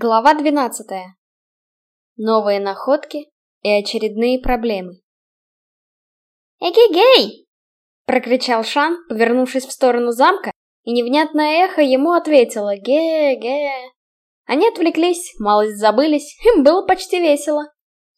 Глава 12. Новые находки и очередные проблемы. «Эгегей!» — прокричал Шан, повернувшись в сторону замка, и невнятное эхо ему ответило «Ге-ге». Они отвлеклись, малость забылись, им было почти весело.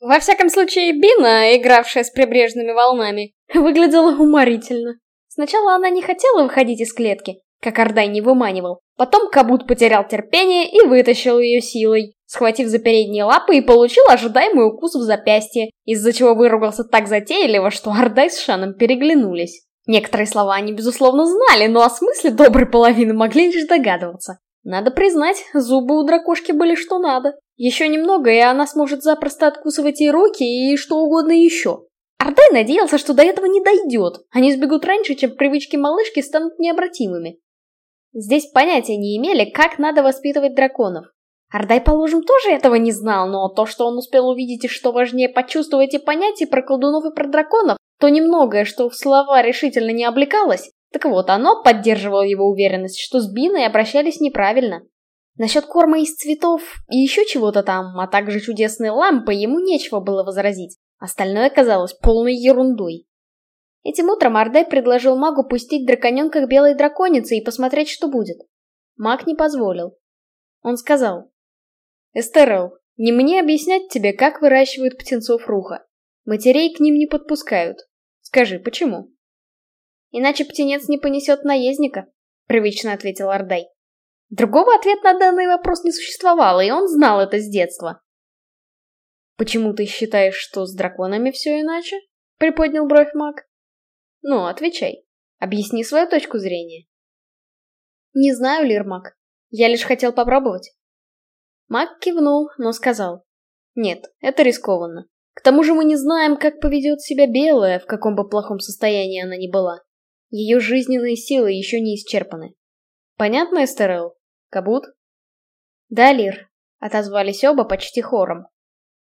Во всяком случае, Бина, игравшая с прибрежными волнами, выглядела уморительно. Сначала она не хотела выходить из клетки, как Ордай не выманивал. Потом Кабут потерял терпение и вытащил ее силой, схватив за передние лапы и получил ожидаемый укус в запястье, из-за чего выругался так затейливо, что Ордай с Шаном переглянулись. Некоторые слова они, безусловно, знали, но о смысле доброй половины могли лишь догадываться. Надо признать, зубы у дракошки были что надо. Еще немного, и она сможет запросто откусывать ей руки и что угодно еще. Ардай надеялся, что до этого не дойдет. Они сбегут раньше, чем привычки малышки станут необратимыми. Здесь понятия не имели, как надо воспитывать драконов. Ардай, положим, тоже этого не знал, но то, что он успел увидеть и что важнее почувствовать и понять и про колдунов и про драконов, то немногое, что в слова решительно не облекалось, так вот, оно поддерживало его уверенность, что с Биной обращались неправильно. Насчет корма из цветов и еще чего-то там, а также чудесной лампы, ему нечего было возразить. Остальное казалось полной ерундой. Этим утром Ардай предложил магу пустить драконенка к белой драконице и посмотреть, что будет. Маг не позволил. Он сказал. «Эстерел, не мне объяснять тебе, как выращивают птенцов руха. Матерей к ним не подпускают. Скажи, почему?» «Иначе птенец не понесет наездника», — привычно ответил Ардай. Другого ответа на данный вопрос не существовало, и он знал это с детства. «Почему ты считаешь, что с драконами все иначе?» — приподнял бровь маг. Ну, отвечай. Объясни свою точку зрения. Не знаю, Лирмак. Я лишь хотел попробовать. Мак кивнул, но сказал. Нет, это рискованно. К тому же мы не знаем, как поведет себя Белая, в каком бы плохом состоянии она ни была. Ее жизненные силы еще не исчерпаны. Понятно, Эстерел? Кабут? Да, Лир. Отозвались оба почти хором.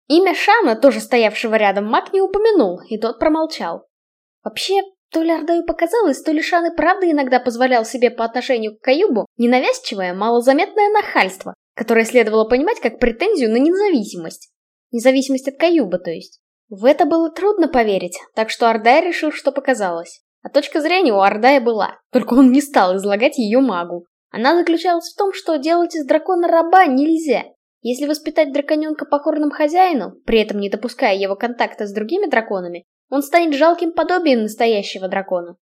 Имя Шана, тоже стоявшего рядом, Мак не упомянул, и тот промолчал. Вообще, то ли Ардаю показалось, то ли Шан и правда иногда позволял себе по отношению к Каюбу ненавязчивое, малозаметное нахальство, которое следовало понимать как претензию на независимость. Независимость от Каюба, то есть. В это было трудно поверить, так что Ардай решил, что показалось. А точка зрения у Ардая была, только он не стал излагать ее магу. Она заключалась в том, что делать из дракона раба нельзя. Если воспитать драконенка покорным хозяину, при этом не допуская его контакта с другими драконами, он станет жалким подобием настоящего дракона.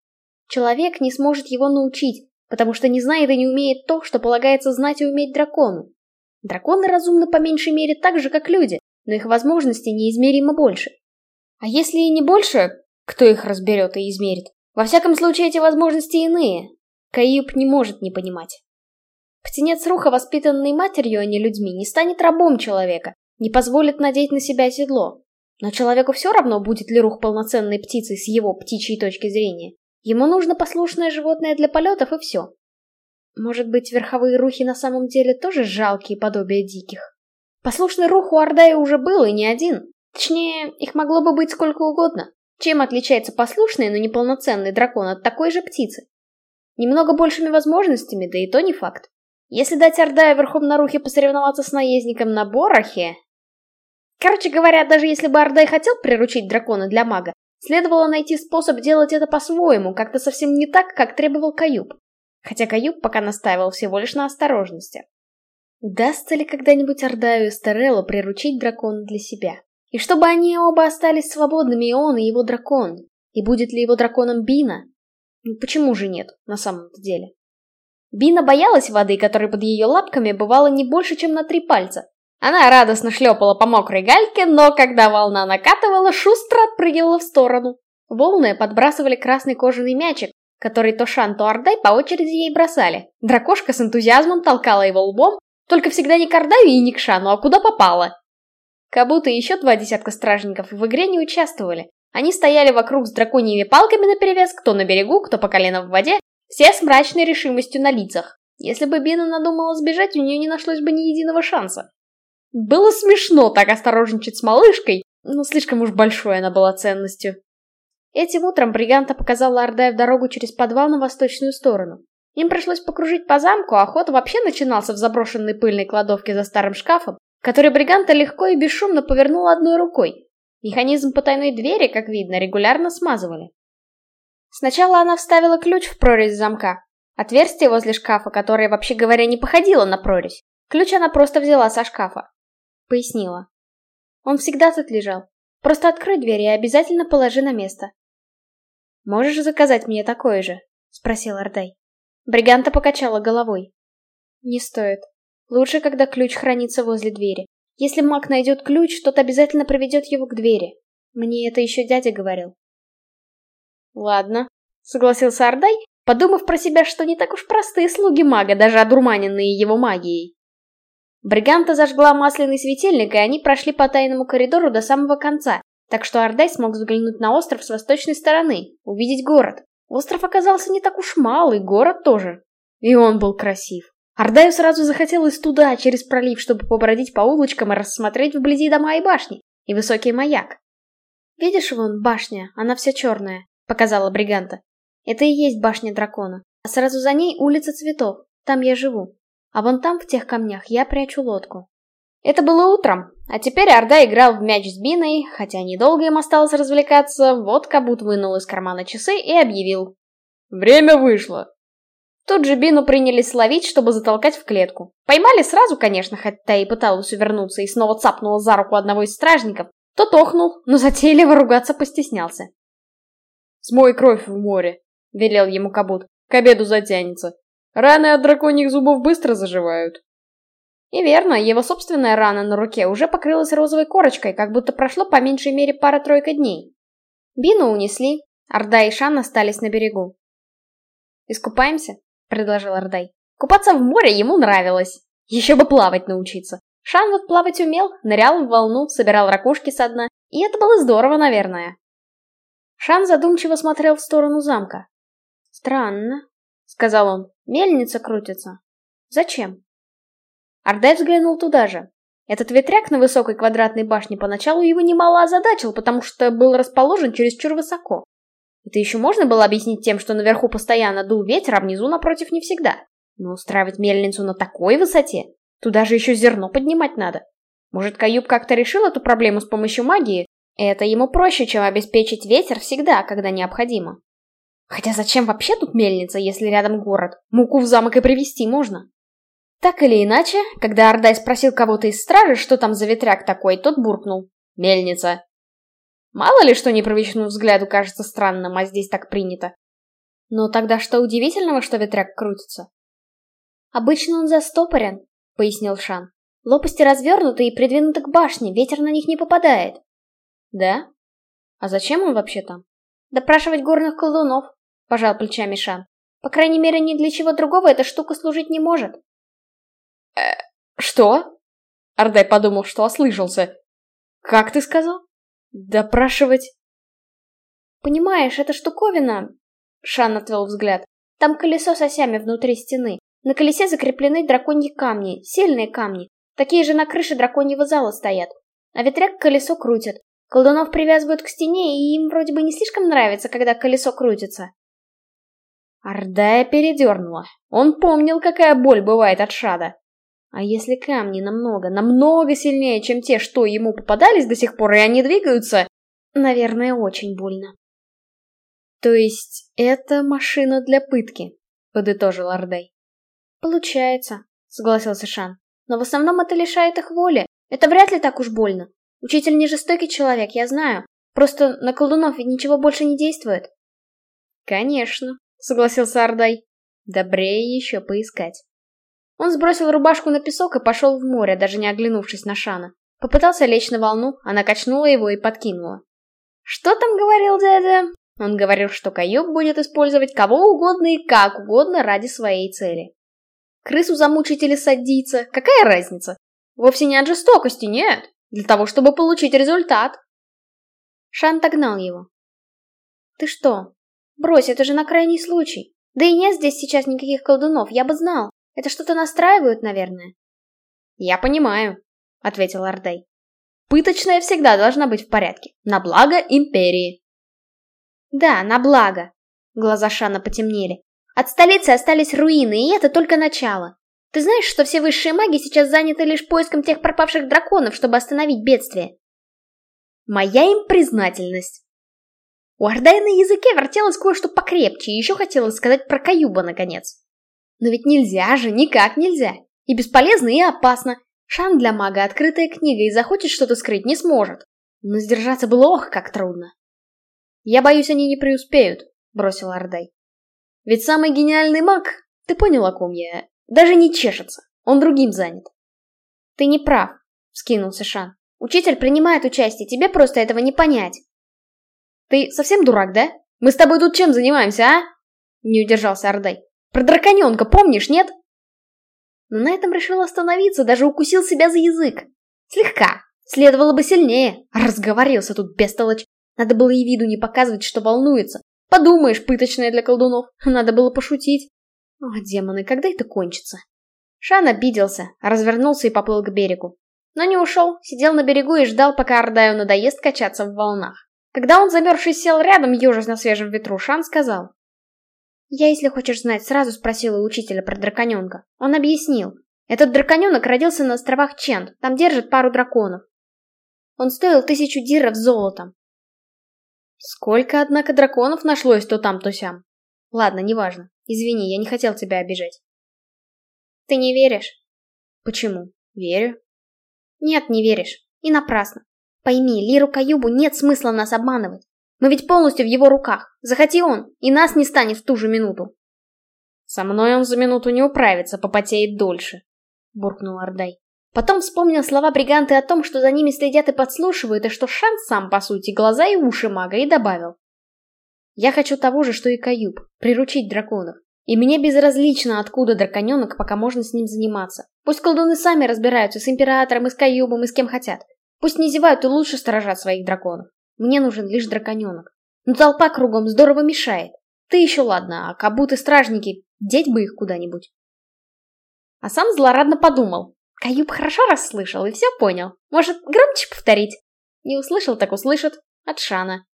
Человек не сможет его научить, потому что не знает и не умеет то, что полагается знать и уметь дракону. Драконы разумны по меньшей мере так же, как люди, но их возможности неизмеримо больше. А если и не больше, кто их разберет и измерит? Во всяком случае, эти возможности иные. Каиб не может не понимать. Птенец Руха, воспитанный матерью, а не людьми, не станет рабом человека, не позволит надеть на себя седло. Но человеку все равно, будет ли рух полноценной птицей с его птичьей точки зрения. Ему нужно послушное животное для полетов и все. Может быть, верховые рухи на самом деле тоже жалкие подобия диких? Послушный рух у Ордая уже был и не один. Точнее, их могло бы быть сколько угодно. Чем отличается послушный, но неполноценный дракон от такой же птицы? Немного большими возможностями, да и то не факт. Если дать Ордаю верхом на рухе посоревноваться с наездником на Борохе, Короче говоря, даже если бы Ардай хотел приручить дракона для мага, следовало найти способ делать это по-своему, как-то совсем не так, как требовал Каюб. Хотя Каюб пока настаивал всего лишь на осторожности. Удастся ли когда-нибудь Ардаю и Стареллу приручить дракона для себя? И чтобы они оба остались свободными, и он, и его дракон? И будет ли его драконом Бина? Ну почему же нет, на самом-то деле? Бина боялась воды, которой под ее лапками бывало не больше, чем на три пальца, она радостно шлепала по мокрой гальке, но когда волна накатывала, шустро отпрыгивала в сторону. Волны подбрасывали красный кожаный мячик, который то Шан, то Ардай по очереди ей бросали. Дракошка с энтузиазмом толкала его лбом, только всегда не к Ардаю и не к Шану, а куда попало. Кабута и еще два десятка стражников в игре не участвовали. Они стояли вокруг с драконьими палками наперевес, кто на берегу, кто по колено в воде, все с мрачной решимостью на лицах. Если бы Бина надумала сбежать, у нее не нашлось бы ни единого шанса. Было смешно так осторожничать с малышкой, но слишком уж большой она была ценностью. Этим утром Бриганта показала Ардаю дорогу через подвал на восточную сторону. Им пришлось покружить по замку, а ход вообще начинался в заброшенной пыльной кладовке за старым шкафом, который Бриганта легко и бесшумно повернул одной рукой. Механизм потайной двери, как видно, регулярно смазывали. Сначала она вставила ключ в прорезь замка. Отверстие возле шкафа, которое, вообще говоря, не походило на прорезь. Ключ она просто взяла со шкафа. Пояснила. Он всегда тут лежал. Просто открой дверь и обязательно положи на место. «Можешь заказать мне такое же?» — спросил Ордай. Бриганта покачала головой. «Не стоит. Лучше, когда ключ хранится возле двери. Если маг найдет ключ, тот обязательно проведет его к двери. Мне это еще дядя говорил». «Ладно», — согласился Ордай, подумав про себя, что не так уж простые слуги мага, даже одурманенные его магией. Бриганта зажгла масляный светильник, и они прошли по тайному коридору до самого конца, так что Ардай смог взглянуть на остров с восточной стороны, увидеть город. Остров оказался не так уж малый, город тоже. И он был красив. Ардаю сразу захотелось туда, через пролив, чтобы побродить по улочкам и рассмотреть вблизи дома и башни, и высокий маяк. «Видишь вон, башня, она вся черная», — показала Бриганта. «Это и есть башня дракона, а сразу за ней улица цветов, там я живу. А вон там, в тех камнях, я прячу лодку». Это было утром, а теперь Орда играл в мяч с Биной, хотя недолго им осталось развлекаться, вот Кабут вынул из кармана часы и объявил. «Время вышло!» Тут же Бину принялись ловить, чтобы затолкать в клетку. Поймали сразу, конечно, хотя и пыталась увернуться и снова цапнула за руку одного из стражников. Тот охнул, но затейливо ругаться постеснялся. «Смой кровь в море», — велел ему Кабут. «К обеду затянется. Раны от драконьих зубов быстро заживают». И верно, его собственная рана на руке уже покрылась розовой корочкой, как будто прошло по меньшей мере пара-тройка дней. Бину унесли, Орда и Шан остались на берегу. «Искупаемся?» — предложил Ордай. Купаться в море ему нравилось. Еще бы плавать научиться. Шан вот плавать умел, нырял в волну, собирал ракушки со дна, и это было здорово, наверное. Шан задумчиво смотрел в сторону замка. «Странно», — сказал он, — «мельница крутится. Зачем?» Ардай взглянул туда же. Этот ветряк на высокой квадратной башне поначалу его немало озадачил, потому что был расположен чересчур высоко. Это еще можно было объяснить тем, что наверху постоянно дул ветер, а внизу, напротив, не всегда. Но устраивать мельницу на такой высоте? Туда же еще зерно поднимать надо. Может, Каюб как-то решил эту проблему с помощью магии? Это ему проще, чем обеспечить ветер всегда, когда необходимо. Хотя зачем вообще тут мельница, если рядом город? Муку в замок и привезти можно. Так или иначе, когда Ордай спросил кого-то из стражи, что там за ветряк такой, тот буркнул. Мельница. Мало ли, что непривычному взгляду кажется странным, а здесь так принято. Но тогда что удивительного, что ветряк крутится? Обычно он застопорен, пояснил Шан. Лопасти развернуты и придвинуты к башне, ветер на них не попадает. Да? А зачем он вообще там? Допрашивать горных колдунов, пожал плечами Шан. По крайней мере, ни для чего другого эта штука служить не может. Э, что? Ардай подумал, что ослышался. Как ты сказал? Допрашивать? Понимаешь, эта штуковина... Шан отвел взгляд. Там колесо с осями внутри стены. На колесе закреплены драконьи камни, сильные камни. Такие же на крыше драконьего зала стоят. А ветряк колесо крутит. Колдунов привязывают к стене, и им вроде бы не слишком нравится, когда колесо крутится. Ардая передернула. Он помнил, какая боль бывает от шада. А если камни намного, намного сильнее, чем те, что ему попадались до сих пор, и они двигаются, наверное, очень больно. То есть это машина для пытки, подытожил Ардей. Получается, согласился Шан. Но в основном это лишает их воли. Это вряд ли так уж больно. Учитель не жестокий человек, я знаю. Просто на колдунов ведь ничего больше не действует. Конечно, согласился Ардай. Добрее еще поискать. Он сбросил рубашку на песок и пошел в море, даже не оглянувшись на Шана. Попытался лечь на волну, она качнула его и подкинула. «Что там говорил дядя?» Он говорил, что каюк будет использовать кого угодно и как угодно ради своей цели. Крысу замучить или садиться, какая разница? Вовсе не от жестокости, нет. Для того, чтобы получить результат. Шан догнал его. «Ты что? Брось, это же на крайний случай. Да и нет здесь сейчас никаких колдунов, я бы знал. Это что-то настраивают, наверное. Я понимаю, ответил Ардей. Пыточная всегда должна быть в порядке. На благо империи. Да, на благо. Глаза Шана потемнели. От столицы остались руины, и это только начало. Ты знаешь, что все высшие маги сейчас заняты лишь поиском тех пропавших драконов, чтобы остановить бедствие? Моя им признательность. У Ордая на языке вертелось кое-что покрепче, и еще хотелось сказать про Каюба, наконец. Но ведь нельзя же, никак нельзя. И бесполезно, и опасно. Шан для мага открытая книга, и захочет что-то скрыть не сможет. Но сдержаться было ох, как трудно. «Я боюсь, они не преуспеют», — бросил Ордай. «Ведь самый гениальный маг, ты понял, о ком я, даже не чешется, он другим занят». «Ты не прав», — вскинулся Шан. «Учитель принимает участие, тебе просто этого не понять». «Ты совсем дурак, да? Мы с тобой тут чем занимаемся, а?» Не удержался Ордай. «Про драконенка помнишь, нет?» Но на этом решил остановиться, даже укусил себя за язык. Слегка. Следовало бы сильнее. Разговорился тут бестолочь. Надо было и виду не показывать, что волнуется. Подумаешь, пыточная для колдунов. Надо было пошутить. О, демоны, когда это кончится? Шан обиделся, развернулся и поплыл к берегу. Но не ушел, сидел на берегу и ждал, пока Ардаю надоест качаться в волнах. Когда он замерзший сел рядом, ежась на свежем ветру, Шан сказал. «Я, если хочешь знать, сразу спросила у учителя про драконенка. Он объяснил. Этот драконенок родился на островах Чент, там держат пару драконов. Он стоил тысячу диров золотом. Сколько, однако, драконов нашлось то там, то сям. Ладно, неважно. Извини, я не хотел тебя обижать. Ты не веришь? Почему? Верю. Нет, не веришь. И напрасно. Пойми, Лиру Каюбу нет смысла нас обманывать. Мы ведь полностью в его руках. Захоти он, и нас не станет в ту же минуту. Со мной он за минуту не управится, попотеет дольше, буркнул Ордай. Потом вспомнил слова бриганты о том, что за ними следят и подслушивают, и что Шан сам, по сути, глаза и уши мага, и добавил. Я хочу того же, что и Каюб, приручить драконов. И мне безразлично, откуда драконенок, пока можно с ним заниматься. Пусть колдуны сами разбираются с императором, и с Каюбом, и с кем хотят. Пусть не зевают и лучше сторожат своих драконов. Мне нужен лишь драконенок. Но толпа кругом здорово мешает. Ты еще ладно, а кабуты стражники, деть бы их куда-нибудь. А сам злорадно подумал, Каюб хорошо расслышал и все понял. Может, громче повторить? Не услышал, так услышит. От Шана.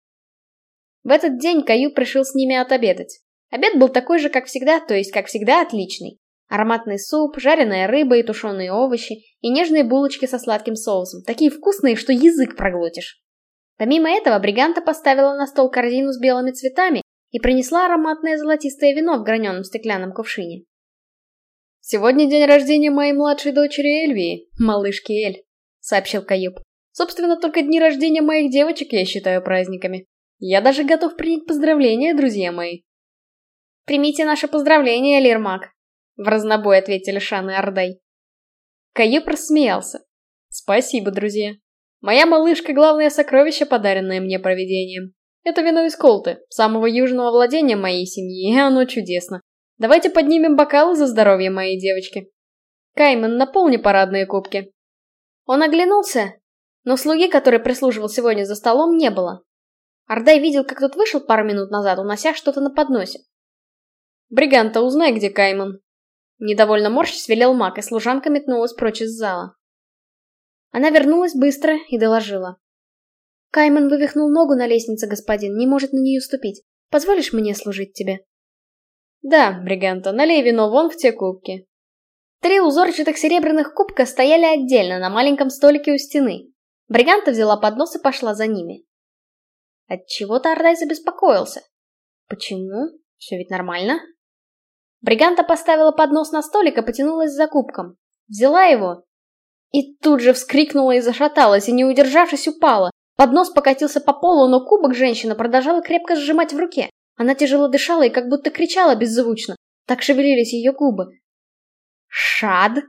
В этот день Каюб пришел с ними отобедать. Обед был такой же, как всегда, то есть, как всегда, отличный. Ароматный суп, жареная рыба и тушеные овощи, и нежные булочки со сладким соусом, такие вкусные, что язык проглотишь. Помимо этого, Бриганта поставила на стол корзину с белыми цветами и принесла ароматное золотистое вино в граненом стеклянном кувшине. «Сегодня день рождения моей младшей дочери Эльвии, малышки Эль», — сообщил Каюб. «Собственно, только дни рождения моих девочек я считаю праздниками. Я даже готов принять поздравления, друзья мои». «Примите наше поздравление, Лирмак», — в разнобой ответили Шан и Ордай. Каюб рассмеялся. «Спасибо, друзья. Моя малышка — главное сокровище, подаренное мне провидением. Это вино из Колты, самого южного владения моей семьи, и оно чудесно. Давайте поднимем бокалы за здоровье моей девочки. Кайман, наполни парадные кубки. Он оглянулся, но слуги, который прислуживал сегодня за столом, не было. Ардай видел, как тот вышел пару минут назад, унося что-то на подносе. «Бриганта, узнай, где Кайман!» Недовольно морщись велел маг, и служанка метнулась прочь из зала. Она вернулась быстро и доложила. «Кайман вывихнул ногу на лестнице, господин, не может на нее ступить. Позволишь мне служить тебе?» Да, Бриганта, налей вино вон в те кубки. Три узорчатых серебряных кубка стояли отдельно на маленьком столике у стены. Бриганта взяла поднос и пошла за ними. Отчего-то Ардай забеспокоился. Почему? Все ведь нормально. Бриганта поставила поднос на столик и потянулась за кубком. Взяла его и тут же вскрикнула и зашаталась, и не удержавшись упала. Поднос покатился по полу, но кубок женщина продолжала крепко сжимать в руке. Она тяжело дышала и как будто кричала беззвучно. Так шевелились ее губы. Шад?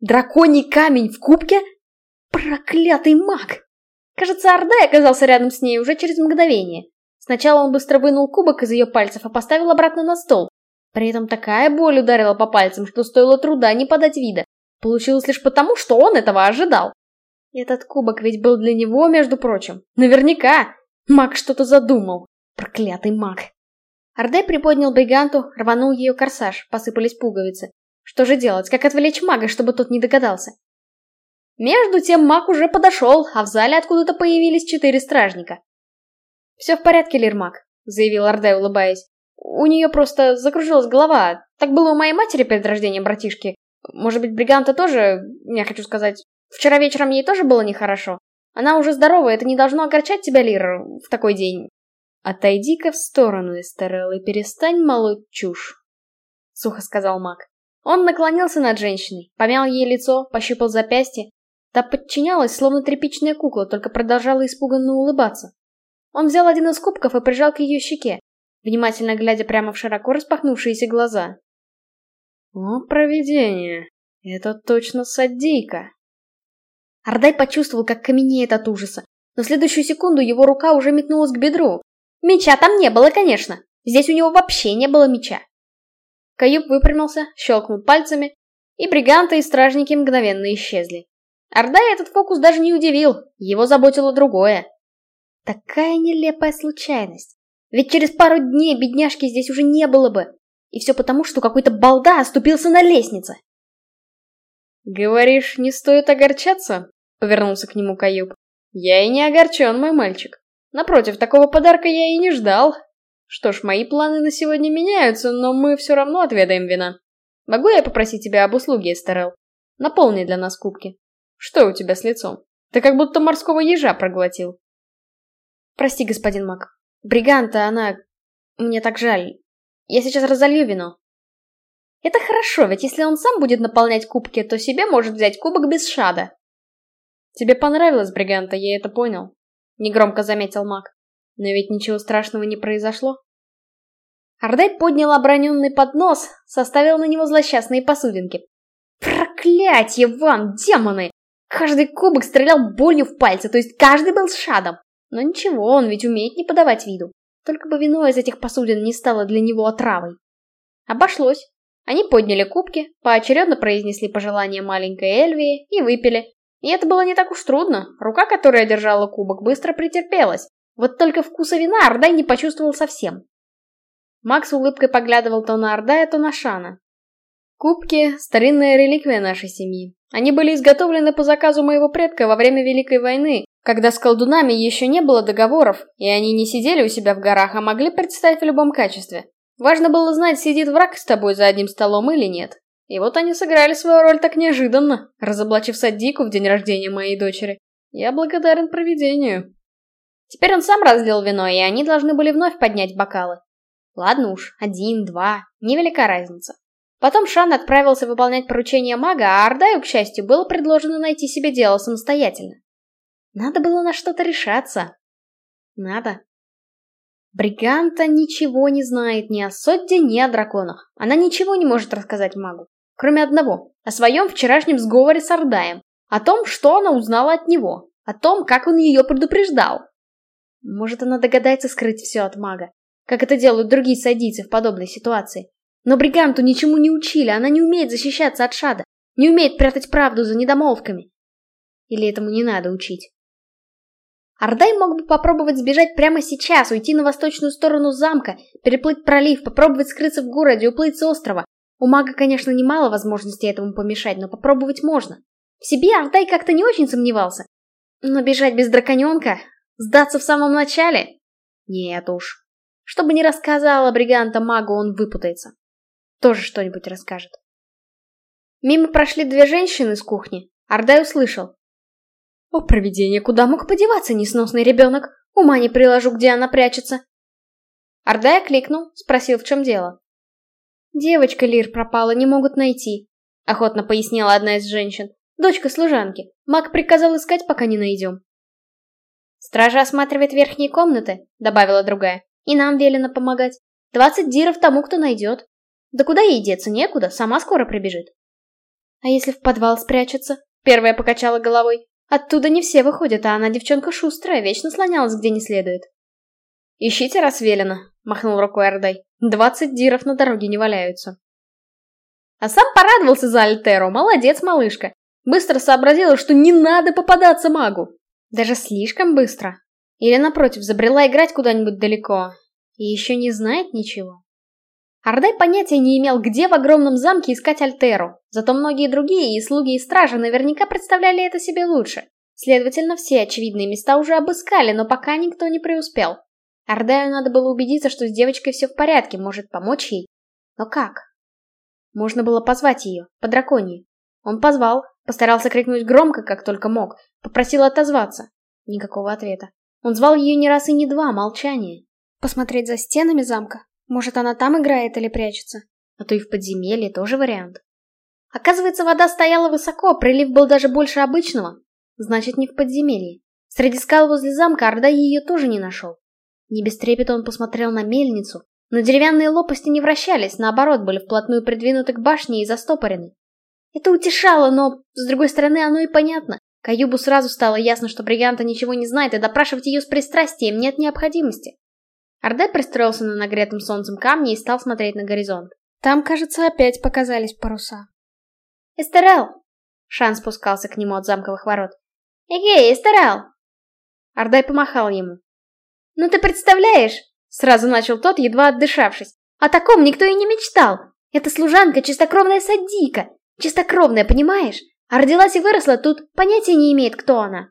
Драконий камень в кубке? Проклятый маг! Кажется, Ордай оказался рядом с ней уже через мгновение. Сначала он быстро вынул кубок из ее пальцев, а поставил обратно на стол. При этом такая боль ударила по пальцам, что стоило труда не подать вида. Получилось лишь потому, что он этого ожидал. Этот кубок ведь был для него, между прочим. Наверняка. Маг что-то задумал. Проклятый маг. Орде приподнял бриганту, рванул ее корсаж, посыпались пуговицы. Что же делать, как отвлечь мага, чтобы тот не догадался? Между тем маг уже подошел, а в зале откуда-то появились четыре стражника. «Все в порядке, Лирмак», — заявил Орде, улыбаясь. У нее просто закружилась голова. Так было у моей матери перед рождением братишки. Может быть, Бриганта тоже, я хочу сказать, вчера вечером ей тоже было нехорошо. Она уже здорова, это не должно огорчать тебя, Лир, в такой день. Отойди-ка в сторону, Эстерел, и перестань молоть чушь. Сухо сказал маг. Он наклонился над женщиной, помял ей лицо, пощупал запястье. Та подчинялась, словно тряпичная кукла, только продолжала испуганно улыбаться. Он взял один из кубков и прижал к ее щеке, внимательно глядя прямо в широко распахнувшиеся глаза. «О, провидение! Это точно садийка!» Ардай почувствовал, как каменеет от ужаса, но в следующую секунду его рука уже метнулась к бедру. Меча там не было, конечно. Здесь у него вообще не было меча. Каюб выпрямился, щелкнул пальцами, и бриганты и стражники мгновенно исчезли. Ардай этот фокус даже не удивил, его заботило другое. Такая нелепая случайность. Ведь через пару дней бедняжки здесь уже не было бы. И все потому, что какой-то балда оступился на лестнице. «Говоришь, не стоит огорчаться?» — повернулся к нему Каюб. «Я и не огорчен, мой мальчик. Напротив, такого подарка я и не ждал. Что ж, мои планы на сегодня меняются, но мы все равно отведаем вина. Могу я попросить тебя об услуге, Эстерел? Наполни для нас кубки. Что у тебя с лицом? Ты как будто морского ежа проглотил. Прости, господин Мак. Бриганта, она... Мне так жаль. Я сейчас разолью вино. Это хорошо, ведь если он сам будет наполнять кубки, то себе может взять кубок без шада. Тебе понравилось, Бриганта, я это понял. Негромко заметил маг. Но ведь ничего страшного не произошло. Ардай поднял оброненный поднос, составил на него злосчастные посудинки. Проклятье вам, демоны! Каждый кубок стрелял болью в пальцы, то есть каждый был с шадом. Но ничего, он ведь умеет не подавать виду. Только бы вино из этих посудин не стало для него отравой. Обошлось. Они подняли кубки, поочередно произнесли пожелания маленькой Эльвии и выпили. И это было не так уж трудно. Рука, которая держала кубок, быстро претерпелась. Вот только вкуса вина Ардай не почувствовал совсем. Макс улыбкой поглядывал то на Ардая, то на Шана. Кубки — старинная реликвия нашей семьи. Они были изготовлены по заказу моего предка во время Великой войны, когда с колдунами еще не было договоров, и они не сидели у себя в горах, а могли представить в любом качестве. Важно было знать, сидит враг с тобой за одним столом или нет. И вот они сыграли свою роль так неожиданно, разоблачив Садику в день рождения моей дочери. Я благодарен провидению. Теперь он сам разлил вино, и они должны были вновь поднять бокалы. Ладно уж, один, два, невелика разница. Потом Шан отправился выполнять поручение мага, а Ардаю, к счастью, было предложено найти себе дело самостоятельно. Надо было на что-то решаться. Надо. Бриганта ничего не знает ни о Содде, ни о драконах. Она ничего не может рассказать магу. Кроме одного. О своем вчерашнем сговоре с Ардаем. О том, что она узнала от него. О том, как он ее предупреждал. Может, она догадается скрыть все от мага. Как это делают другие садийцы в подобной ситуации. Но Бриганту ничему не учили, она не умеет защищаться от шада. Не умеет прятать правду за недомолвками. Или этому не надо учить? Ардай мог бы попробовать сбежать прямо сейчас, уйти на восточную сторону замка, переплыть пролив, попробовать скрыться в городе, уплыть с острова. У мага, конечно, немало возможностей этому помешать, но попробовать можно. В себе Ардай как-то не очень сомневался. Но бежать без драконенка? Сдаться в самом начале? Нет уж. Что бы ни рассказала бриганта магу, он выпутается. Тоже что-нибудь расскажет. Мимо прошли две женщины с кухни. Ардай услышал. О, провидение, куда мог подеваться несносный ребенок? Ума не приложу, где она прячется. Ордай кликнул, спросил, в чем дело. Девочка Лир пропала, не могут найти, охотно пояснила одна из женщин. Дочка служанки. Маг приказал искать, пока не найдем. Стража осматривает верхние комнаты, добавила другая. И нам велено помогать. Двадцать диров тому, кто найдет. Да куда ей деться, некуда, сама скоро прибежит. А если в подвал спрячется? Первая покачала головой. Оттуда не все выходят, а она девчонка шустрая, вечно слонялась где не следует. «Ищите, раз велено», — махнул рукой Ордай. «Двадцать диров на дороге не валяются». А сам порадовался за Альтеру, молодец, малышка. Быстро сообразила, что не надо попадаться магу. Даже слишком быстро. Или, напротив, забрела играть куда-нибудь далеко. И еще не знает ничего. Ардай понятия не имел, где в огромном замке искать Альтеру, зато многие другие, и слуги, и стражи, наверняка представляли это себе лучше. Следовательно, все очевидные места уже обыскали, но пока никто не преуспел. Ардаю надо было убедиться, что с девочкой все в порядке, может помочь ей. Но как? Можно было позвать ее, по драконии. Он позвал, постарался крикнуть громко, как только мог, попросил отозваться. Никакого ответа. Он звал ее не раз и не два, молчание. Посмотреть за стенами замка? Может, она там играет или прячется? А то и в подземелье тоже вариант. Оказывается, вода стояла высоко, прилив был даже больше обычного. Значит, не в подземелье. Среди скал возле замка Орда ее тоже не нашел. Не без трепета он посмотрел на мельницу, но деревянные лопасти не вращались, наоборот, были вплотную придвинуты к башне и застопорены. Это утешало, но, с другой стороны, оно и понятно. Каюбу сразу стало ясно, что Бриганта ничего не знает, и допрашивать ее с пристрастием нет необходимости. Орде пристроился на нагретом солнцем камне и стал смотреть на горизонт. Там, кажется, опять показались паруса. «Эстерел!» Шан спускался к нему от замковых ворот. «Эгей, Эстерел!» Ордай помахал ему. «Ну ты представляешь?» Сразу начал тот, едва отдышавшись. «О таком никто и не мечтал! Это служанка, чистокровная садийка! Чистокровная, понимаешь? А родилась и выросла тут, понятия не имеет, кто она!»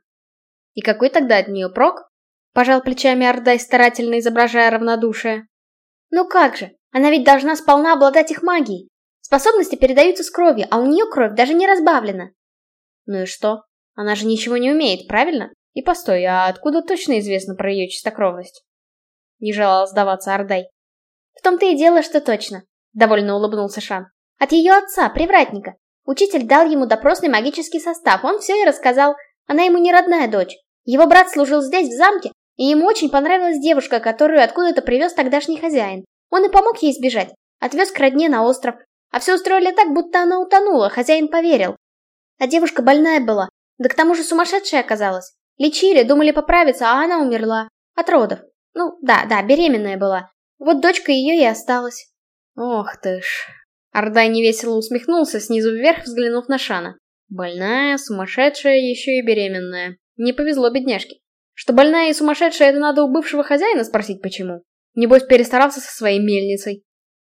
«И какой тогда от нее прок?» Пожал плечами Ордай, старательно изображая равнодушие. «Ну как же, она ведь должна сполна обладать их магией. Способности передаются с кровью, а у нее кровь даже не разбавлена». «Ну и что? Она же ничего не умеет, правильно?» И постой, а откуда точно известно про ее чистокровность? Не желал сдаваться Ардай. В том-то и дело, что точно. Довольно улыбнулся Шан. От ее отца, привратника. Учитель дал ему допросный магический состав, он все и рассказал. Она ему не родная дочь. Его брат служил здесь, в замке, и ему очень понравилась девушка, которую откуда-то привез тогдашний хозяин. Он и помог ей сбежать. Отвез к родне на остров. А все устроили так, будто она утонула, хозяин поверил. А девушка больная была, да к тому же сумасшедшая оказалась. Лечили, думали поправиться, а она умерла. От родов. Ну, да, да, беременная была. Вот дочка ее и осталась. Ох ты ж. Ардай невесело усмехнулся, снизу вверх взглянув на Шана. Больная, сумасшедшая, еще и беременная. Не повезло бедняжке. Что больная и сумасшедшая, это надо у бывшего хозяина спросить почему. Небось перестарался со своей мельницей.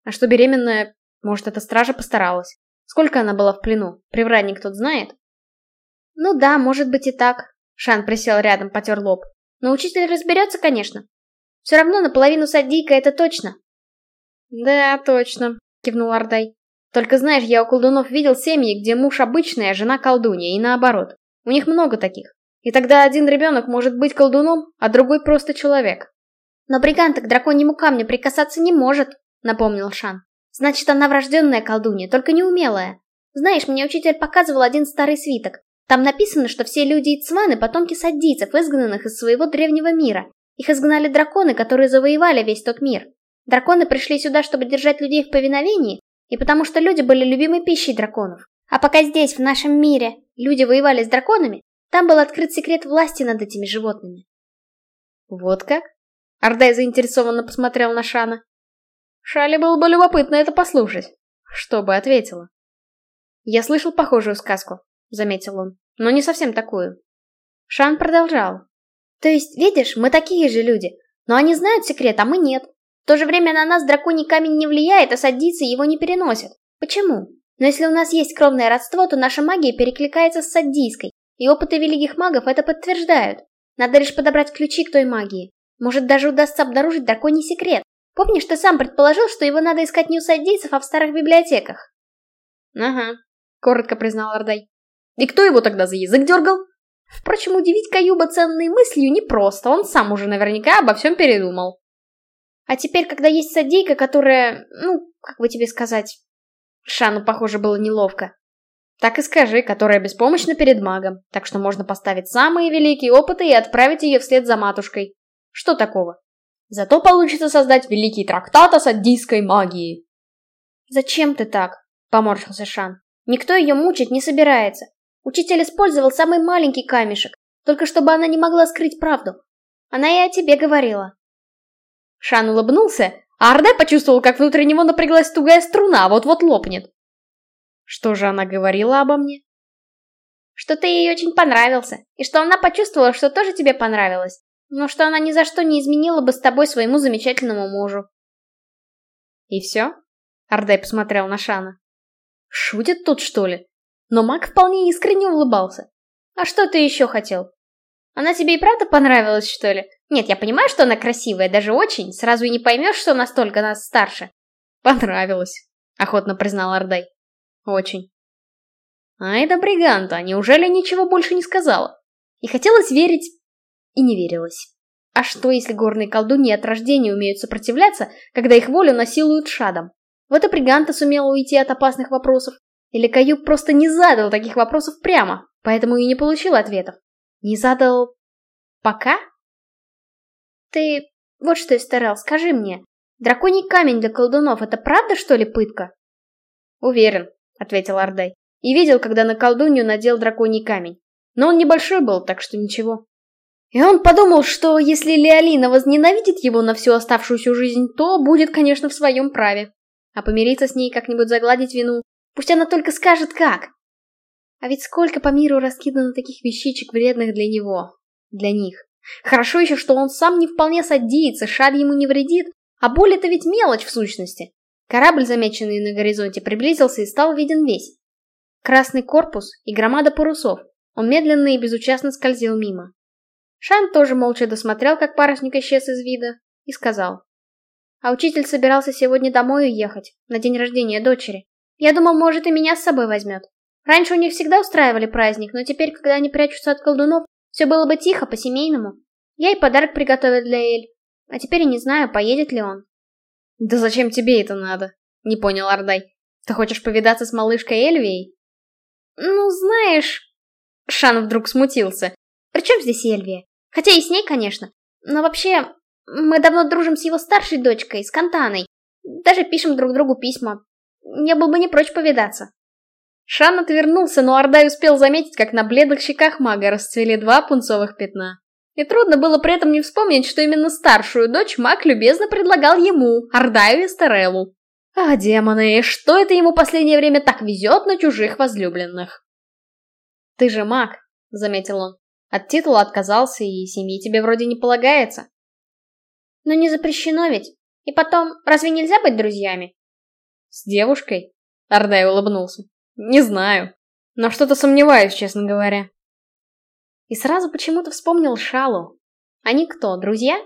А что беременная, может, эта стража постаралась. Сколько она была в плену? Привратник тот знает? Ну да, может быть и так. Шан присел рядом, потер лоб. Но учитель разберется, конечно. Все равно наполовину садийка это точно. Да, точно, кивнул Ардай. Только знаешь, я у колдунов видел семьи, где муж обычный, а жена колдунья, и наоборот. У них много таких. И тогда один ребенок может быть колдуном, а другой просто человек. Но бриганта к драконьему камню прикасаться не может, напомнил Шан. Значит, она врожденная колдунья, только неумелая. Знаешь, мне учитель показывал один старый свиток. Там написано, что все люди и цваны — потомки саддийцев, изгнанных из своего древнего мира. Их изгнали драконы, которые завоевали весь тот мир. Драконы пришли сюда, чтобы держать людей в повиновении, и потому что люди были любимой пищей драконов. А пока здесь, в нашем мире, люди воевали с драконами, там был открыт секрет власти над этими животными. Вот как? Ардай заинтересованно посмотрел на Шана. Шале было бы любопытно это послушать. Что бы ответила? Я слышал похожую сказку. — заметил он. «Но не совсем такую». Шан продолжал. «То есть, видишь, мы такие же люди, но они знают секрет, а мы нет. В то же время на нас драконий камень не влияет, а садится его не переносят. Почему? Но если у нас есть кровное родство, то наша магия перекликается с саддийской, и опыты великих магов это подтверждают. Надо лишь подобрать ключи к той магии. Может, даже удастся обнаружить драконий секрет. Помнишь, ты сам предположил, что его надо искать не у саддийцев, а в старых библиотеках? Ага, коротко признал Ордай. И кто его тогда за язык дергал? Впрочем, удивить Каюба ценной мыслью непросто, он сам уже наверняка обо всем передумал. А теперь, когда есть садейка, которая, ну, как бы тебе сказать... Шану, похоже, было неловко. Так и скажи, которая беспомощна перед магом, так что можно поставить самые великие опыты и отправить ее вслед за матушкой. Что такого? Зато получится создать великий трактат о саддийской магии. «Зачем ты так?» — поморщился Шан. «Никто ее мучить не собирается. Учитель использовал самый маленький камешек, только чтобы она не могла скрыть правду. Она и о тебе говорила. Шан улыбнулся, а Арде почувствовал, как внутри него напряглась тугая струна, вот-вот лопнет. Что же она говорила обо мне? Что ты ей очень понравился, и что она почувствовала, что тоже тебе понравилось, но что она ни за что не изменила бы с тобой своему замечательному мужу. И все? Ардай посмотрел на Шана. Шутит тут, что ли? Но маг вполне искренне улыбался. «А что ты еще хотел? Она тебе и правда понравилась, что ли? Нет, я понимаю, что она красивая, даже очень, сразу и не поймешь, что настолько нас старше. Понравилось, охотно признал Ардай. Очень. Ай да бриганта, неужели ничего больше не сказала? И хотелось верить, и не верилось. А что, если горные колдуньи от рождения умеют сопротивляться, когда их волю насилуют шадом? Вот и Бриганта сумела уйти от опасных вопросов. Или Каюб просто не задал таких вопросов прямо, поэтому и не получил ответов. Не задал... пока? Ты вот что, Эстерел, скажи мне, драконий камень для колдунов — это правда, что ли, пытка? Уверен, — ответил Ардай. И видел, когда на колдунью надел драконий камень. Но он небольшой был, так что ничего. И он подумал, что если Леолина возненавидит его на всю оставшуюся жизнь, то будет, конечно, в своем праве. А помириться с ней как-нибудь загладить вину, пусть она только скажет как. А ведь сколько по миру раскидано таких вещичек вредных для него, для них. Хорошо еще, что он сам не вполне садится, шад ему не вредит, а боль это ведь мелочь в сущности. Корабль, замеченный на горизонте, приблизился и стал виден весь. Красный корпус и громада парусов. Он медленно и безучастно скользил мимо. Шан тоже молча досмотрел, как парусник исчез из вида, и сказал. А учитель собирался сегодня домой уехать, на день рождения дочери. Я думал, может, и меня с собой возьмет. Раньше у них всегда устраивали праздник, но теперь, когда они прячутся от колдунов, все было бы тихо, по-семейному. Я и подарок приготовил для Эль. А теперь я не знаю, поедет ли он. «Да зачем тебе это надо?» — не понял Ардай. «Ты хочешь повидаться с малышкой Эльвией?» «Ну, знаешь...» Шан вдруг смутился. «При чем здесь Эльвия? Хотя и с ней, конечно. Но вообще, мы давно дружим с его старшей дочкой, с Кантаной. Даже пишем друг другу письма. Я был бы не прочь повидаться». Шан отвернулся, но Ардай успел заметить, как на бледных щеках мага расцвели два пунцовых пятна. И трудно было при этом не вспомнить, что именно старшую дочь маг любезно предлагал ему, Ардаю и Стареллу. А, демоны, что это ему последнее время так везет на чужих возлюбленных? «Ты же маг», — заметил он. «От титула отказался, и семьи тебе вроде не полагается». «Но не запрещено ведь. И потом, разве нельзя быть друзьями?» «С девушкой?» — Ардай улыбнулся. Не знаю. Но что-то сомневаюсь, честно говоря. И сразу почему-то вспомнил Шалу. Они кто, друзья?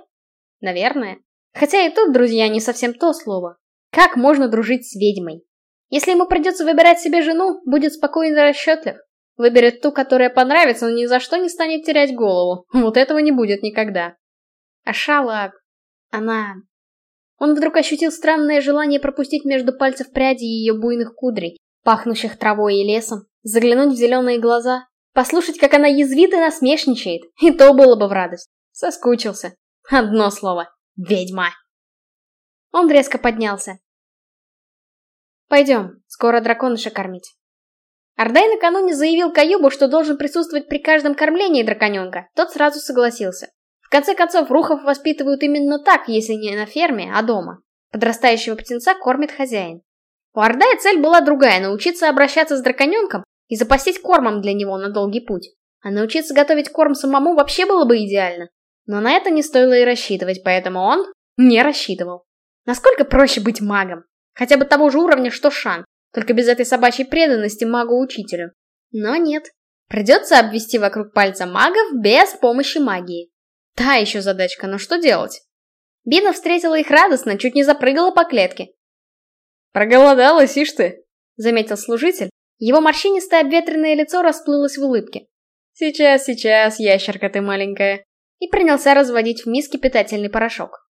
Наверное. Хотя и тут друзья не совсем то слово. Как можно дружить с ведьмой? Если ему придется выбирать себе жену, будет спокойно и расчетлив. Выберет ту, которая понравится, но ни за что не станет терять голову. Вот этого не будет никогда. А Шала... она... Он вдруг ощутил странное желание пропустить между пальцев пряди ее буйных кудрей, пахнущих травой и лесом, заглянуть в зеленые глаза, послушать, как она язвит и насмешничает, и то было бы в радость. Соскучился. Одно слово. Ведьма. Он резко поднялся. Пойдем, скоро драконыша кормить. Ардай накануне заявил Каюбу, что должен присутствовать при каждом кормлении драконенка. Тот сразу согласился. В конце концов, рухов воспитывают именно так, если не на ферме, а дома. Подрастающего птенца кормит хозяин. У Ордая цель была другая — научиться обращаться с драконенком и запастись кормом для него на долгий путь. А научиться готовить корм самому вообще было бы идеально. Но на это не стоило и рассчитывать, поэтому он не рассчитывал. Насколько проще быть магом? Хотя бы того же уровня, что Шан, только без этой собачьей преданности магу-учителю. Но нет. Придется обвести вокруг пальца магов без помощи магии. Та еще задачка, но что делать? Бина встретила их радостно, чуть не запрыгала по клетке. «Проголодалась, ишь ты!» — заметил служитель. Его морщинистое обветренное лицо расплылось в улыбке. «Сейчас, сейчас, ящерка ты маленькая!» И принялся разводить в миске питательный порошок.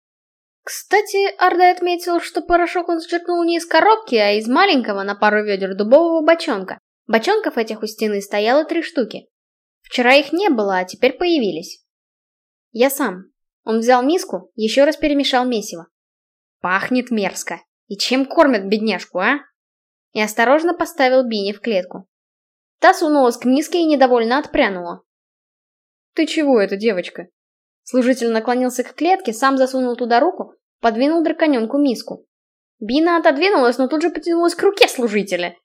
Кстати, Арда отметил, что порошок он зачерпнул не из коробки, а из маленького на пару ведер дубового бочонка. Бочонков этих у стены стояло три штуки. Вчера их не было, а теперь появились. Я сам. Он взял миску, еще раз перемешал месиво. Пахнет мерзко. И чем кормят бедняжку, а? И осторожно поставил Бини в клетку. Та сунулась к миске и недовольно отпрянула. «Ты чего это, девочка?» Служитель наклонился к клетке, сам засунул туда руку, подвинул драконенку миску. Бина отодвинулась, но тут же потянулась к руке служителя.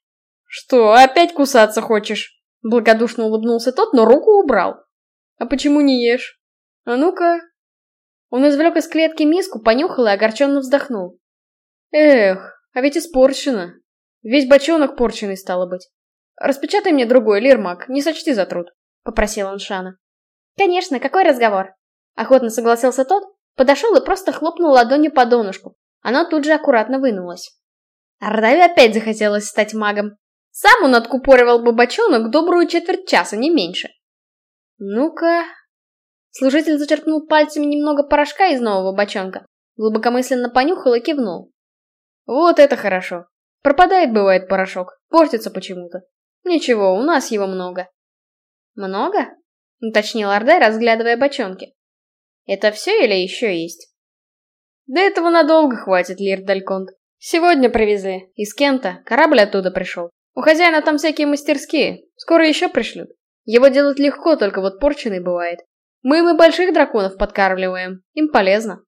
«Что, опять кусаться хочешь?» Благодушно улыбнулся тот, но руку убрал. «А почему не ешь? А ну-ка...» Он извлек из клетки миску, понюхал и огорченно вздохнул. Эх, а ведь испорчено. Весь бочонок порченый стало быть. Распечатай мне другой, Лирмак, не сочти за труд, — попросил он Шана. Конечно, какой разговор? Охотно согласился тот, подошел и просто хлопнул ладонью по донышку. Оно тут же аккуратно вынулось. Ардаве опять захотелось стать магом. Сам он откупоривал бы бочонок добрую четверть часа, не меньше. Ну-ка... Служитель зачерпнул пальцами немного порошка из нового бочонка, глубокомысленно понюхал и кивнул. Вот это хорошо. Пропадает, бывает, порошок, портится почему-то. Ничего, у нас его много. Много? Уточнил Ардай, разглядывая бочонки. Это все или еще есть? Да этого надолго хватит, Лир Дальконт. Сегодня привезли. Из Кента. Корабль оттуда пришел. У хозяина там всякие мастерские. Скоро еще пришлют. Его делать легко, только вот порченый бывает. Мы им и больших драконов подкармливаем. Им полезно.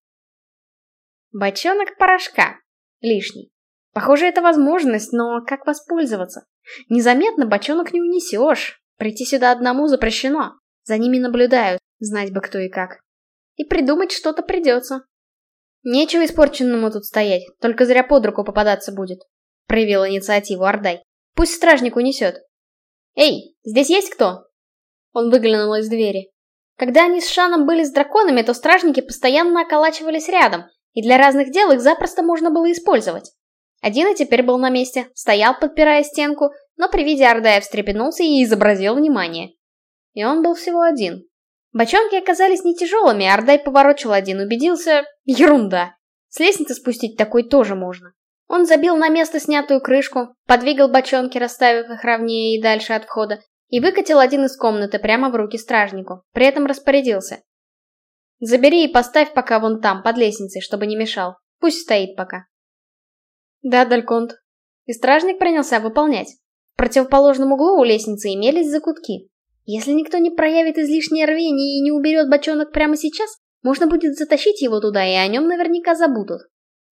Бочонок порошка. Лишний. Похоже, это возможность, но как воспользоваться? Незаметно бочонок не унесешь. Прийти сюда одному запрещено. За ними наблюдают, знать бы кто и как. И придумать что-то придется. Нечего испорченному тут стоять, только зря под руку попадаться будет. Проявил инициативу Ордай. Пусть стражник унесет. Эй, здесь есть кто? Он выглянул из двери. Когда они с Шаном были с драконами, то стражники постоянно околачивались рядом, и для разных дел их запросто можно было использовать. Один и теперь был на месте, стоял, подпирая стенку, но при виде Ордая встрепенулся и изобразил внимание. И он был всего один. Бочонки оказались не тяжелыми, Ардай поворочил один, убедился... Ерунда. С лестницы спустить такой тоже можно. Он забил на место снятую крышку, подвигал бочонки, расставив их ровнее и дальше от входа, и выкатил один из комнаты прямо в руки стражнику. При этом распорядился. «Забери и поставь пока вон там, под лестницей, чтобы не мешал. Пусть стоит пока». «Да, Дальконт». И стражник принялся выполнять. В противоположном углу у лестницы имелись закутки. Если никто не проявит излишнее рвение и не уберет бочонок прямо сейчас, можно будет затащить его туда, и о нем наверняка забудут.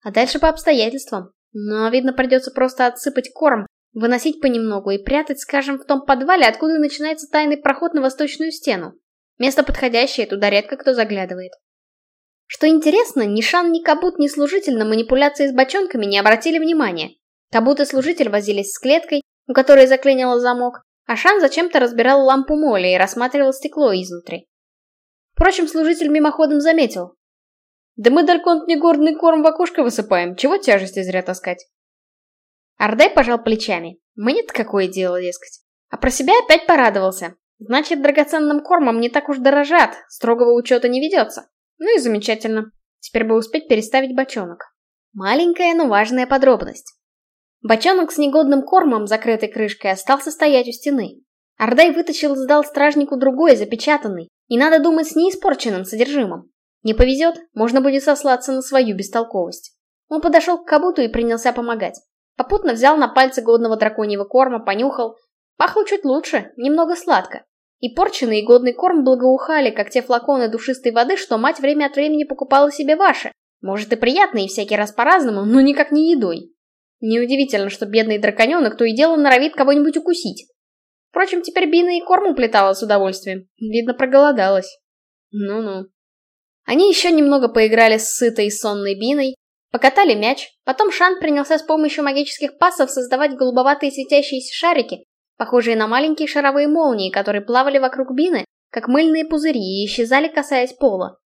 А дальше по обстоятельствам. Но, видно, придется просто отсыпать корм, выносить понемногу и прятать, скажем, в том подвале, откуда начинается тайный проход на восточную стену. Место подходящее, туда редко кто заглядывает. Что интересно, ни Шан, ни Кабут, ни служитель на манипуляции с бочонками не обратили внимания. Кабут и служитель возились с клеткой, у которой заклинило замок, Ашан зачем-то разбирал лампу моли и рассматривал стекло изнутри. Впрочем, служитель мимоходом заметил. «Да мы, Дальконт, не корм в окошко высыпаем, чего тяжести зря таскать?» Ардай пожал плечами. Мне-то какое дело, дескать. А про себя опять порадовался. Значит, драгоценным кормом не так уж дорожат, строгого учета не ведется. Ну и замечательно. Теперь бы успеть переставить бочонок. Маленькая, но важная подробность. Бочонок с негодным кормом, закрытой крышкой, остался стоять у стены. Ардай вытащил и сдал стражнику другой, запечатанный, и надо думать с неиспорченным содержимым. Не повезет, можно будет сослаться на свою бестолковость. Он подошел к Кабуту и принялся помогать. Попутно взял на пальцы годного драконьего корма, понюхал. Пахло чуть лучше, немного сладко. И порченный и годный корм благоухали, как те флаконы душистой воды, что мать время от времени покупала себе ваши. Может и приятные всякий раз по-разному, но никак не едой. Неудивительно, что бедный драконенок то и дело норовит кого-нибудь укусить. Впрочем, теперь Бина и корм уплетала с удовольствием. Видно, проголодалась. Ну-ну. Они еще немного поиграли с сытой и сонной Биной, покатали мяч, потом Шан принялся с помощью магических пассов создавать голубоватые светящиеся шарики, похожие на маленькие шаровые молнии, которые плавали вокруг Бины, как мыльные пузыри, и исчезали, касаясь пола.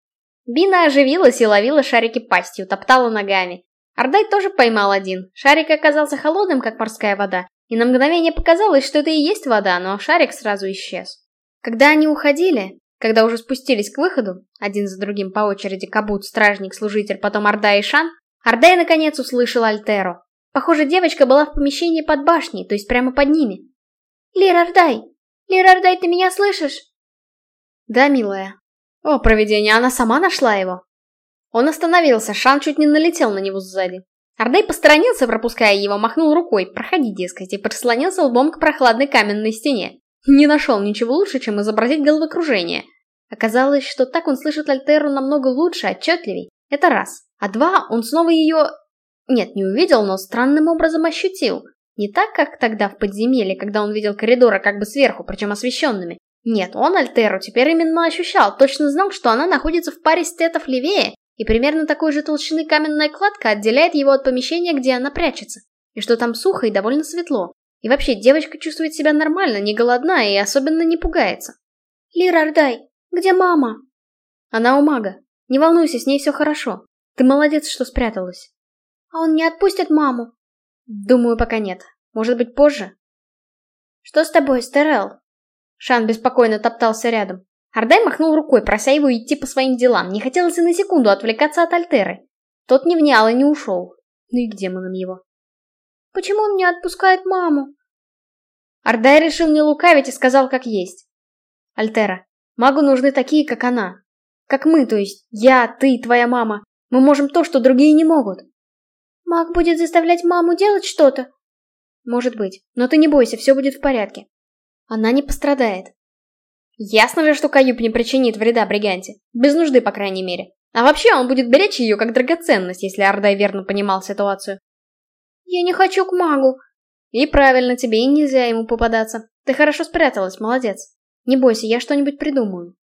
Бина оживилась и ловила шарики пастью, топтала ногами. Ардай тоже поймал один. Шарик оказался холодным, как морская вода, и на мгновение показалось, что это и есть вода, но шарик сразу исчез. Когда они уходили, когда уже спустились к выходу, один за другим по очереди Кабут, стражник, служитель, потом Ардай и Шан, Ардай наконец услышал Альтеру. Похоже, девочка была в помещении под башней, то есть прямо под ними. «Лир Ардай! Лир Ардай, ты меня слышишь?» «Да, милая». «О, провидение, она сама нашла его?» Он остановился, Шан чуть не налетел на него сзади. Ардей посторонился, пропуская его, махнул рукой, проходи, дескать, и прислонился лбом к прохладной каменной стене. Не нашел ничего лучше, чем изобразить головокружение. Оказалось, что так он слышит Альтеру намного лучше, отчетливей. Это раз. А два, он снова ее... Нет, не увидел, но странным образом ощутил. Не так, как тогда в подземелье, когда он видел коридоры как бы сверху, причем освещенными. Нет, он Альтеру теперь именно ощущал, точно знал, что она находится в паре стетов левее, и примерно такой же толщины каменная кладка отделяет его от помещения, где она прячется. И что там сухо и довольно светло. И вообще, девочка чувствует себя нормально, не голодна и особенно не пугается. «Лира, Ардай, где мама?» Она у мага. Не волнуйся, с ней все хорошо. Ты молодец, что спряталась. А он не отпустит маму? Думаю, пока нет. Может быть, позже? Что с тобой, Стерел? Шан беспокойно топтался рядом. Ардай махнул рукой, прося его идти по своим делам. Не хотелось и на секунду отвлекаться от Альтеры. Тот не внял и не ушел. Ну и к демонам его. Почему он не отпускает маму? Ардай решил не лукавить и сказал как есть. Альтера, магу нужны такие, как она. Как мы, то есть я, ты, твоя мама. Мы можем то, что другие не могут. Маг будет заставлять маму делать что-то? Может быть, но ты не бойся, все будет в порядке. Она не пострадает. Ясно же, что Каюб не причинит вреда Бриганте. Без нужды, по крайней мере. А вообще, он будет беречь ее как драгоценность, если Ардай верно понимал ситуацию. Я не хочу к магу. И правильно, тебе и нельзя ему попадаться. Ты хорошо спряталась, молодец. Не бойся, я что-нибудь придумаю.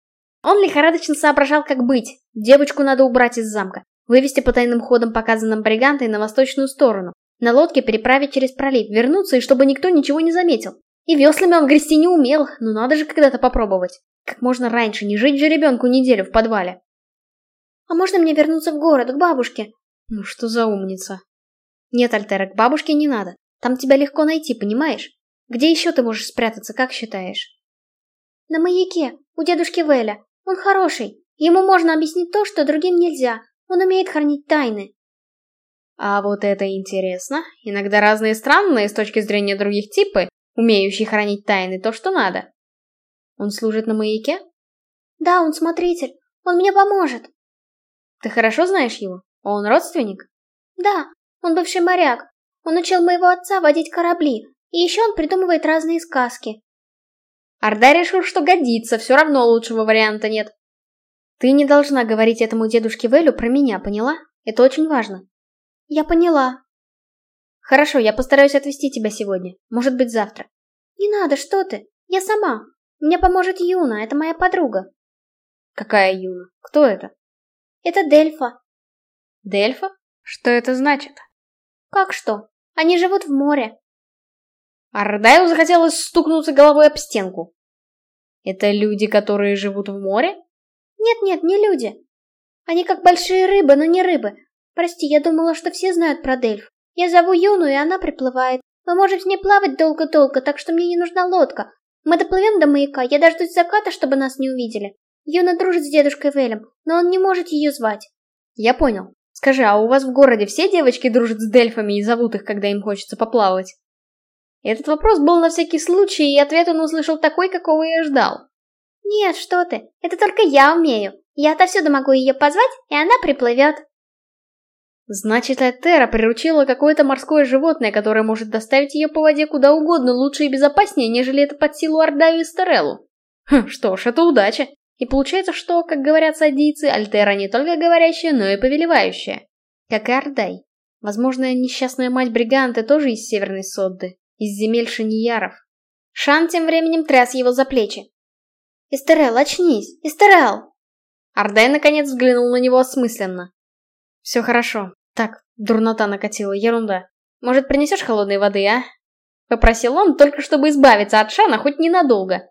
Он лихорадочно соображал, как быть. Девочку надо убрать из замка. Вывести по тайным ходам, показанным бригантой, на восточную сторону. На лодке переправить через пролив, вернуться, и чтобы никто ничего не заметил. И веслами он грести не умел, но надо же когда-то попробовать. Как можно раньше, не жить же ребенку неделю в подвале. А можно мне вернуться в город, к бабушке? Ну что за умница. Нет, Альтера, к бабушке не надо. Там тебя легко найти, понимаешь? Где еще ты можешь спрятаться, как считаешь? На маяке, у дедушки Веля. Он хороший. Ему можно объяснить то, что другим нельзя. Он умеет хранить тайны. А вот это интересно. Иногда разные странные с точки зрения других типы умеющий хранить тайны, то, что надо. Он служит на маяке? Да, он смотритель. Он мне поможет. Ты хорошо знаешь его? Он родственник? Да, он бывший моряк. Он учил моего отца водить корабли. И еще он придумывает разные сказки. Арда решил, что годится, все равно лучшего варианта нет. Ты не должна говорить этому дедушке Велю про меня, поняла? Это очень важно. Я поняла. Хорошо, я постараюсь отвезти тебя сегодня. Может быть, завтра. Не надо, что ты? Я сама. Мне поможет Юна, это моя подруга. Какая Юна? Кто это? Это Дельфа. Дельфа? Что это значит? Как что? Они живут в море. Ардаю захотелось стукнуться головой об стенку. Это люди, которые живут в море? Нет-нет, не люди. Они как большие рыбы, но не рыбы. Прости, я думала, что все знают про Дельф. Я зову Юну, и она приплывает. Мы можем с ней плавать долго-долго, так что мне не нужна лодка. Мы доплывем до маяка, я дождусь заката, чтобы нас не увидели. Юна дружит с дедушкой Велем, но он не может ее звать. Я понял. Скажи, а у вас в городе все девочки дружат с дельфами и зовут их, когда им хочется поплавать? Этот вопрос был на всякий случай, и ответ он услышал такой, какого я ждал. Нет, что ты, это только я умею. Я отовсюду могу ее позвать, и она приплывет. Значит, Этера приручила какое-то морское животное, которое может доставить ее по воде куда угодно лучше и безопаснее, нежели это под силу Ордаю и Стареллу. Хм, что ж, это удача. И получается, что, как говорят садийцы, Альтера не только говорящая, но и повелевающая. Как и Ордай. Возможно, несчастная мать Бриганты тоже из Северной Содды, из земель Шиньяров. Шан тем временем тряс его за плечи. «Эстерел, очнись! Эстерел!» Ардай наконец взглянул на него осмысленно. Все хорошо. Так, дурнота накатила, ерунда. Может, принесешь холодной воды, а? Попросил он, только чтобы избавиться от Шана хоть ненадолго.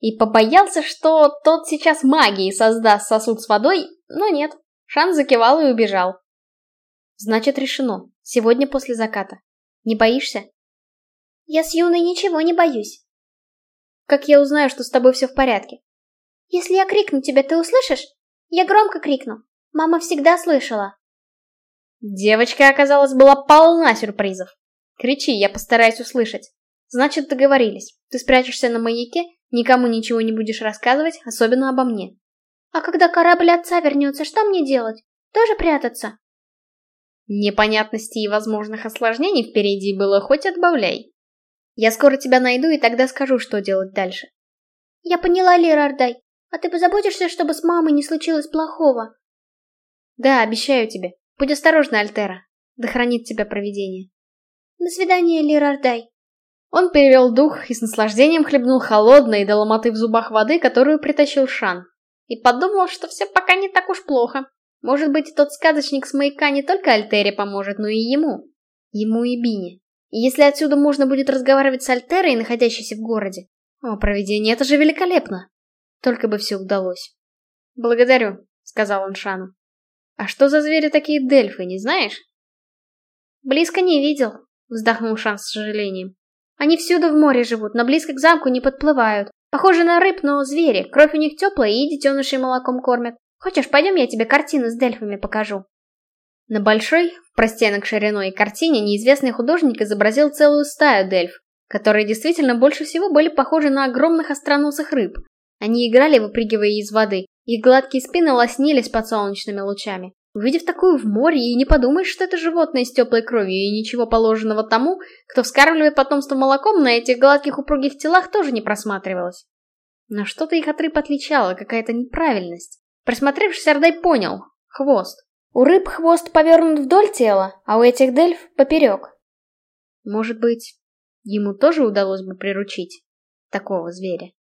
И побоялся, что тот сейчас магией создаст сосуд с водой, но нет. Шан закивал и убежал. Значит, решено. Сегодня после заката. Не боишься? Я с Юной ничего не боюсь. Как я узнаю, что с тобой все в порядке? Если я крикну тебя, ты услышишь? Я громко крикну. Мама всегда слышала. Девочка, оказалось, была полна сюрпризов. Кричи, я постараюсь услышать. Значит, договорились. Ты спрячешься на маяке, никому ничего не будешь рассказывать, особенно обо мне. А когда корабль отца вернется, что мне делать? Тоже прятаться? Непонятностей и возможных осложнений впереди было хоть отбавляй. Я скоро тебя найду и тогда скажу, что делать дальше. Я поняла, Лера Ардай. А ты позаботишься, чтобы с мамой не случилось плохого? Да, обещаю тебе. Будь осторожна, Альтера. Да хранит тебя провидение. До свидания, Лирардай. Он перевел дух и с наслаждением хлебнул холодной до ломоты в зубах воды, которую притащил Шан. И подумал, что все пока не так уж плохо. Может быть, тот сказочник с маяка не только Альтере поможет, но и ему. Ему и Бине. Если отсюда можно будет разговаривать с Альтерой, находящейся в городе. О, провидение, это же великолепно. Только бы все удалось. Благодарю. сказал он Шану. А что за звери такие дельфы, не знаешь? Близко не видел, вздохнул Шан с сожалением. Они всюду в море живут, но близко к замку не подплывают. Похожи на рыб, но звери. Кровь у них теплая и детенышей молоком кормят. Хочешь, пойдем я тебе картину с дельфами покажу? На большой, простенок шириной картине неизвестный художник изобразил целую стаю дельф, которые действительно больше всего были похожи на огромных остроносых рыб. Они играли, выпрыгивая из воды, их гладкие спины лоснились под солнечными лучами. Увидев такую в море, и не подумаешь, что это животное с теплой кровью, и ничего положенного тому, кто вскармливает потомство молоком, на этих гладких упругих телах тоже не просматривалось. Но что-то их от рыб отличало, какая-то неправильность. Присмотревшись, Ордай понял. Хвост. У рыб хвост повернут вдоль тела, а у этих дельф поперек. Может быть, ему тоже удалось бы приручить такого зверя?